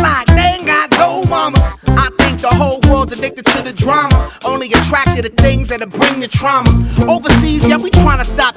like they ain't got no mamas. I think the whole world's addicted to the drama. Only attracted to things that'll bring the trauma. Overseas, yeah, we trying to stop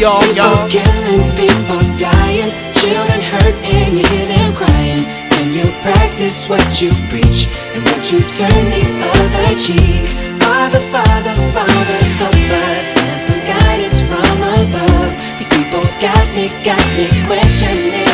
y'all, y'all. People killing, people dying, children hurt, and you hear them crying. Can you practice what you preach and would you turn the other cheek? Father, Father, Father, help us and some guidance from above. These people got me, got me questioning.